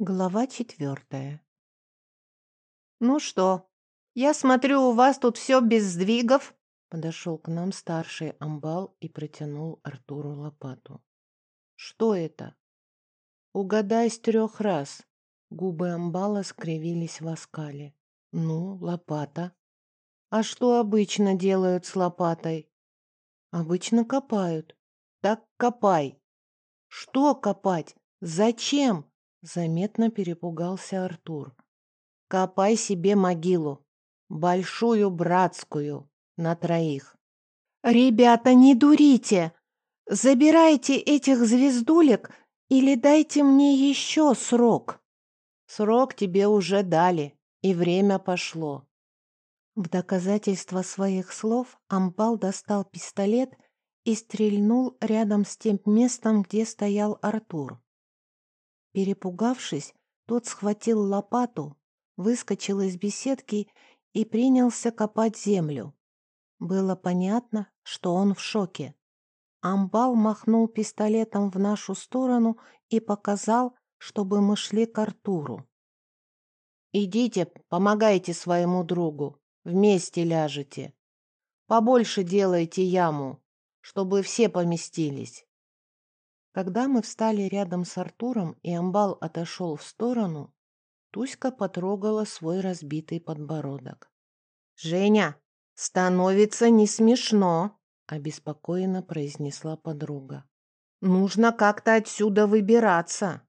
Глава четвертая. «Ну что, я смотрю, у вас тут все без сдвигов?» Подошел к нам старший амбал и протянул Артуру лопату. «Что это?» «Угадай с трех раз». Губы амбала скривились в оскале. «Ну, лопата». «А что обычно делают с лопатой?» «Обычно копают». «Так копай». «Что копать? Зачем?» Заметно перепугался Артур. «Копай себе могилу. Большую братскую. На троих». «Ребята, не дурите! Забирайте этих звездулек или дайте мне еще срок». «Срок тебе уже дали, и время пошло». В доказательство своих слов Ампал достал пистолет и стрельнул рядом с тем местом, где стоял Артур. Перепугавшись, тот схватил лопату, выскочил из беседки и принялся копать землю. Было понятно, что он в шоке. Амбал махнул пистолетом в нашу сторону и показал, чтобы мы шли к Артуру. «Идите, помогайте своему другу, вместе ляжете. Побольше делайте яму, чтобы все поместились». Когда мы встали рядом с Артуром и Амбал отошел в сторону, Туська потрогала свой разбитый подбородок. «Женя, становится не смешно», — обеспокоенно произнесла подруга. «Нужно как-то отсюда выбираться».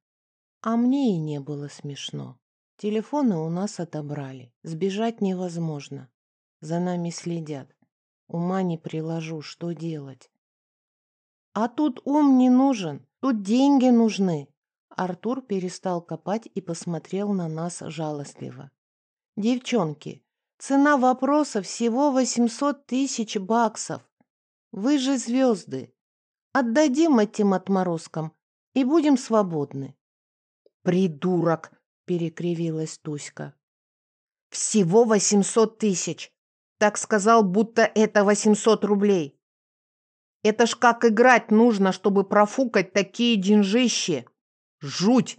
А мне и не было смешно. Телефоны у нас отобрали. Сбежать невозможно. За нами следят. Ума не приложу, что делать. А тут ум не нужен, тут деньги нужны. Артур перестал копать и посмотрел на нас жалостливо. Девчонки, цена вопроса всего 800 тысяч баксов. Вы же звезды. Отдадим этим отморозкам и будем свободны. Придурок, перекривилась Туська. Всего 800 тысяч. Так сказал, будто это 800 рублей. Это ж как играть нужно, чтобы профукать такие деньжищи. Жуть!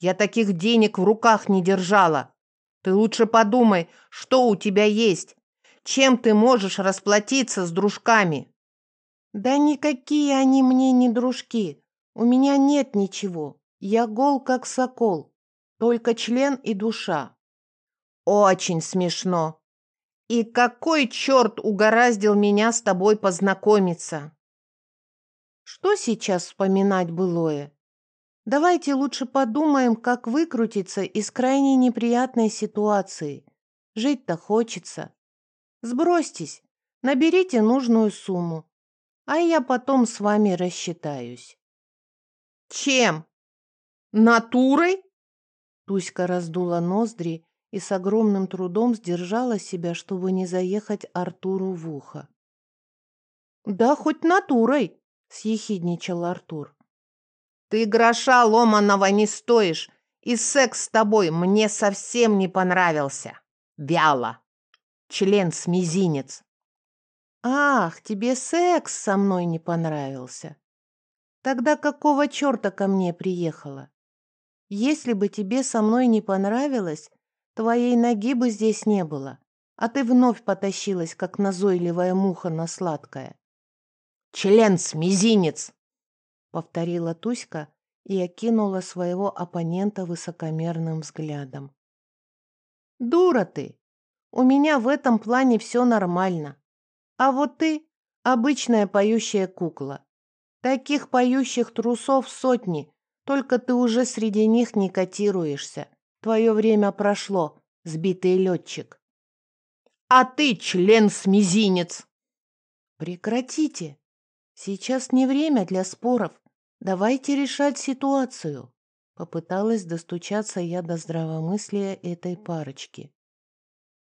Я таких денег в руках не держала. Ты лучше подумай, что у тебя есть. Чем ты можешь расплатиться с дружками? Да никакие они мне не дружки. У меня нет ничего. Я гол, как сокол. Только член и душа. Очень смешно. И какой черт угораздил меня с тобой познакомиться? Что сейчас вспоминать былое? Давайте лучше подумаем, как выкрутиться из крайне неприятной ситуации. Жить-то хочется. Сбросьтесь, наберите нужную сумму, а я потом с вами рассчитаюсь. Чем? Натурой? Туська раздула ноздри и с огромным трудом сдержала себя, чтобы не заехать Артуру в ухо. «Да хоть натурой!» — съехидничал Артур. «Ты гроша ломаного не стоишь, и секс с тобой мне совсем не понравился. Вяло. Член с мизинец». «Ах, тебе секс со мной не понравился. Тогда какого черта ко мне приехала? Если бы тебе со мной не понравилось, Твоей ноги бы здесь не было, а ты вновь потащилась, как назойливая муха на сладкое. «Член мизинец!» — повторила Туська и окинула своего оппонента высокомерным взглядом. «Дура ты! У меня в этом плане все нормально. А вот ты — обычная поющая кукла. Таких поющих трусов сотни, только ты уже среди них не котируешься. Твое время прошло, сбитый летчик. А ты член с мизинец. Прекратите. Сейчас не время для споров. Давайте решать ситуацию. Попыталась достучаться я до здравомыслия этой парочки.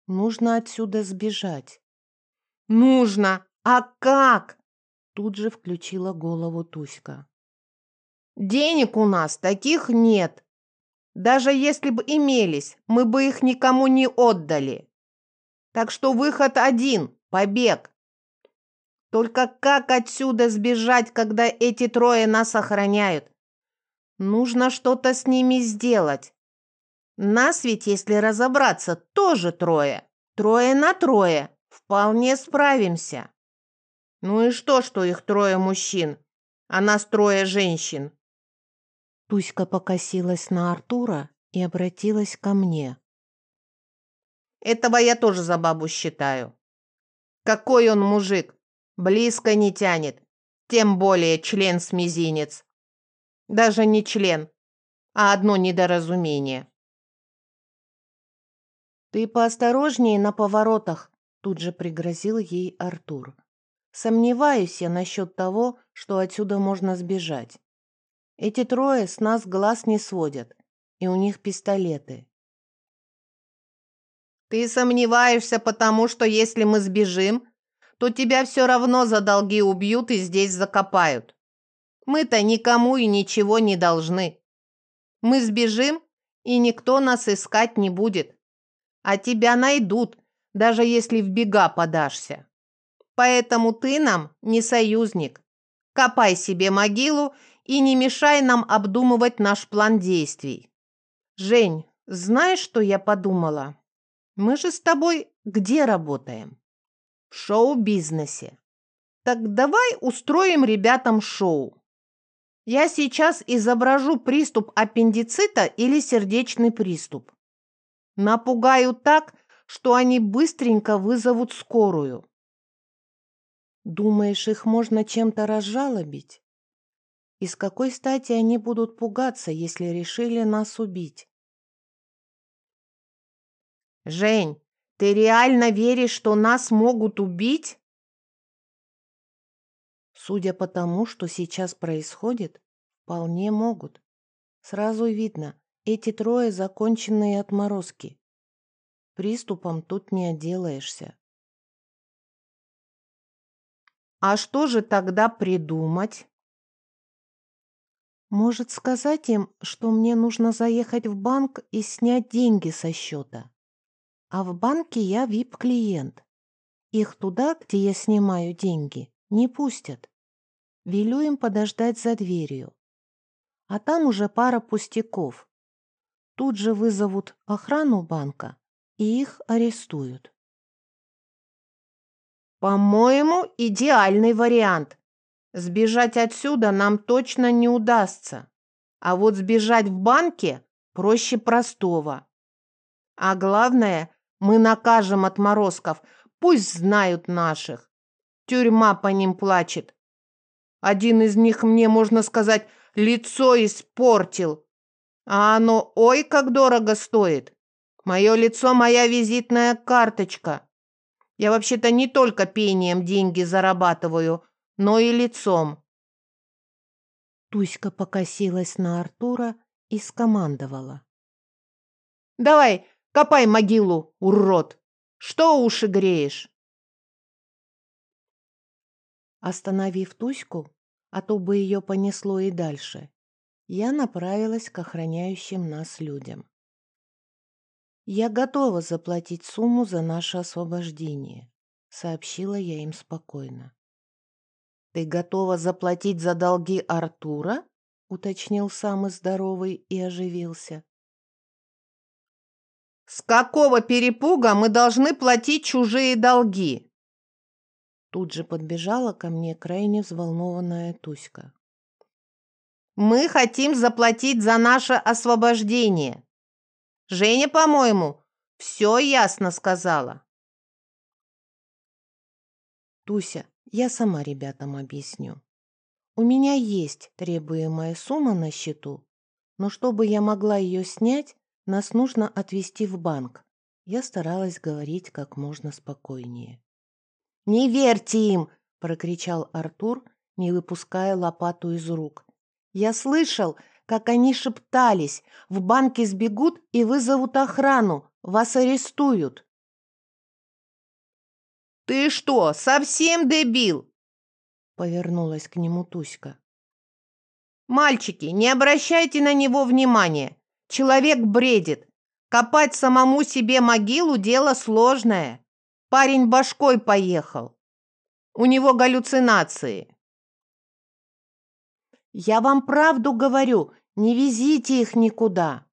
Нужно отсюда сбежать. Нужно! А как? Тут же включила голову Туська. Денег у нас таких нет. Даже если бы имелись, мы бы их никому не отдали. Так что выход один – побег. Только как отсюда сбежать, когда эти трое нас охраняют? Нужно что-то с ними сделать. Нас ведь, если разобраться, тоже трое. Трое на трое. Вполне справимся. Ну и что, что их трое мужчин, а нас трое женщин? Туська покосилась на Артура и обратилась ко мне. Этого я тоже за бабу считаю. Какой он мужик, близко не тянет, тем более член с мизинец. Даже не член, а одно недоразумение. «Ты поосторожнее на поворотах», — тут же пригрозил ей Артур. «Сомневаюсь я насчет того, что отсюда можно сбежать. Эти трое с нас глаз не сводят, и у них пистолеты». «Ты сомневаешься, потому что если мы сбежим, то тебя все равно за долги убьют и здесь закопают. Мы-то никому и ничего не должны. Мы сбежим, и никто нас искать не будет а тебя найдут, даже если в бега подашься. Поэтому ты нам не союзник. Копай себе могилу и не мешай нам обдумывать наш план действий. Жень, знаешь, что я подумала? Мы же с тобой где работаем? В шоу-бизнесе. Так давай устроим ребятам шоу. Я сейчас изображу приступ аппендицита или сердечный приступ. Напугаю так, что они быстренько вызовут скорую. Думаешь, их можно чем-то разжалобить? И с какой стати они будут пугаться, если решили нас убить? Жень, ты реально веришь, что нас могут убить? Судя по тому, что сейчас происходит, вполне могут. Сразу видно, эти трое законченные отморозки. Приступом тут не отделаешься. А что же тогда придумать? Может сказать им, что мне нужно заехать в банк и снять деньги со счета. А в банке я вип-клиент. Их туда, где я снимаю деньги, не пустят. Велю им подождать за дверью. А там уже пара пустяков тут же вызовут охрану банка и их арестуют. По-моему, идеальный вариант. Сбежать отсюда нам точно не удастся. А вот сбежать в банке проще простого. А главное, мы накажем отморозков, пусть знают наших. Тюрьма по ним плачет. Один из них мне, можно сказать, лицо испортил. А оно ой как дорого стоит. Мое лицо моя визитная карточка. Я вообще-то не только пением деньги зарабатываю, но и лицом. Туська покосилась на Артура и скомандовала. «Давай, копай могилу, урод! Что уши греешь?» Остановив Туську, а то бы ее понесло и дальше, я направилась к охраняющим нас людям. «Я готова заплатить сумму за наше освобождение», — сообщила я им спокойно. «Ты готова заплатить за долги Артура?» — уточнил самый здоровый и оживился. «С какого перепуга мы должны платить чужие долги?» Тут же подбежала ко мне крайне взволнованная Туська. Мы хотим заплатить за наше освобождение. Женя, по-моему, все ясно сказала. Туся, я сама ребятам объясню. У меня есть требуемая сумма на счету, но чтобы я могла ее снять, нас нужно отвезти в банк. Я старалась говорить как можно спокойнее. «Не верьте им!» – прокричал Артур, не выпуская лопату из рук. Я слышал, как они шептались. В банке сбегут и вызовут охрану. Вас арестуют. «Ты что, совсем дебил?» Повернулась к нему Туська. «Мальчики, не обращайте на него внимания. Человек бредит. Копать самому себе могилу – дело сложное. Парень башкой поехал. У него галлюцинации. «Я вам правду говорю, Не везите их никуда!»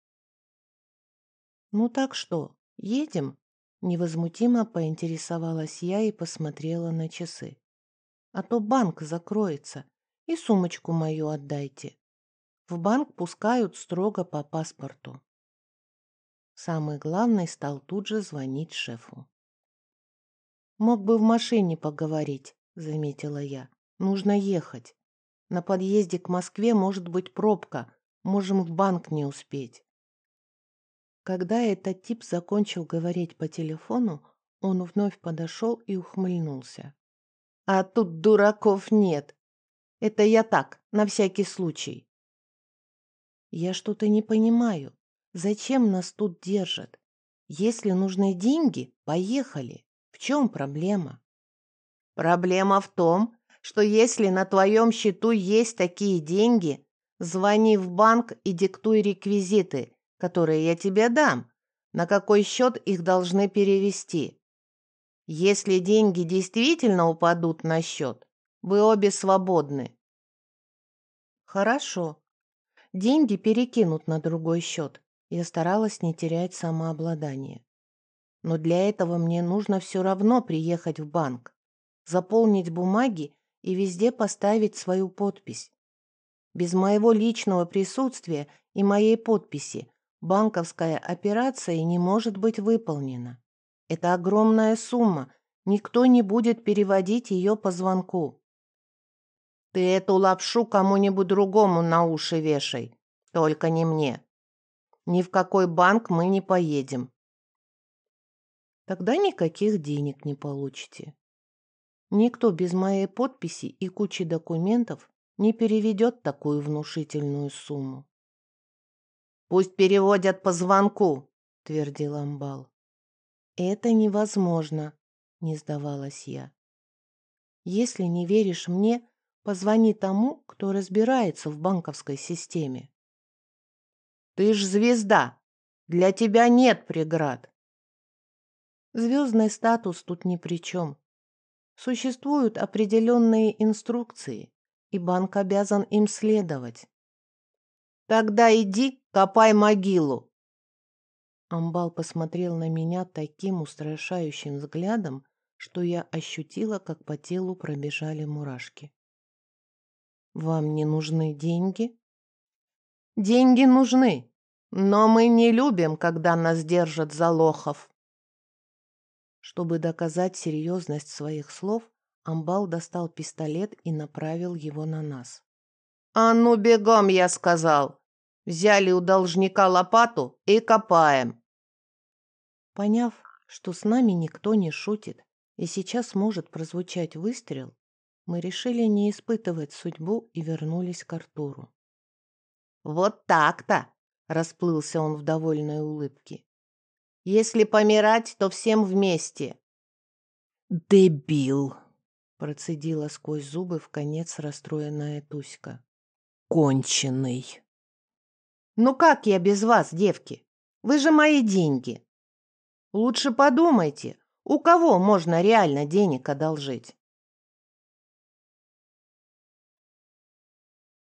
«Ну так что, едем?» Невозмутимо поинтересовалась я и посмотрела на часы. «А то банк закроется, и сумочку мою отдайте. В банк пускают строго по паспорту». Самый главный стал тут же звонить шефу. «Мог бы в машине поговорить», — заметила я. «Нужно ехать. На подъезде к Москве может быть пробка, можем в банк не успеть». Когда этот тип закончил говорить по телефону, он вновь подошел и ухмыльнулся. «А тут дураков нет. Это я так, на всякий случай». «Я что-то не понимаю. Зачем нас тут держат? Если нужны деньги, поехали. В чем проблема?» «Проблема в том, что если на твоем счету есть такие деньги, звони в банк и диктуй реквизиты, которые я тебе дам, на какой счет их должны перевести. Если деньги действительно упадут на счет, вы обе свободны. Хорошо. Деньги перекинут на другой счет. Я старалась не терять самообладание. Но для этого мне нужно все равно приехать в банк, заполнить бумаги и везде поставить свою подпись. Без моего личного присутствия и моей подписи банковская операция не может быть выполнена. Это огромная сумма, никто не будет переводить ее по звонку. Ты эту лапшу кому-нибудь другому на уши вешай, только не мне. Ни в какой банк мы не поедем. Тогда никаких денег не получите. Никто без моей подписи и кучи документов не переведет такую внушительную сумму. Пусть переводят по звонку, твердил Амбал. Это невозможно, не сдавалась я. Если не веришь мне, позвони тому, кто разбирается в банковской системе. Ты ж звезда. Для тебя нет преград. Звездный статус тут ни при чем. Существуют определенные инструкции, и банк обязан им следовать. Тогда иди, копай могилу. Амбал посмотрел на меня таким устрашающим взглядом, что я ощутила, как по телу пробежали мурашки. «Вам не нужны деньги?» «Деньги нужны, но мы не любим, когда нас держат за лохов». Чтобы доказать серьезность своих слов, Амбал достал пистолет и направил его на нас. «А ну бегом, я сказал! Взяли у должника лопату и копаем!» Поняв, что с нами никто не шутит, и сейчас может прозвучать выстрел, мы решили не испытывать судьбу и вернулись к Артуру. «Вот так-то!» — расплылся он в довольной улыбке. «Если помирать, то всем вместе!» «Дебил!» — процедила сквозь зубы в конец расстроенная Туська конченый. Ну как я без вас, девки? Вы же мои деньги. Лучше подумайте, у кого можно реально денег одолжить.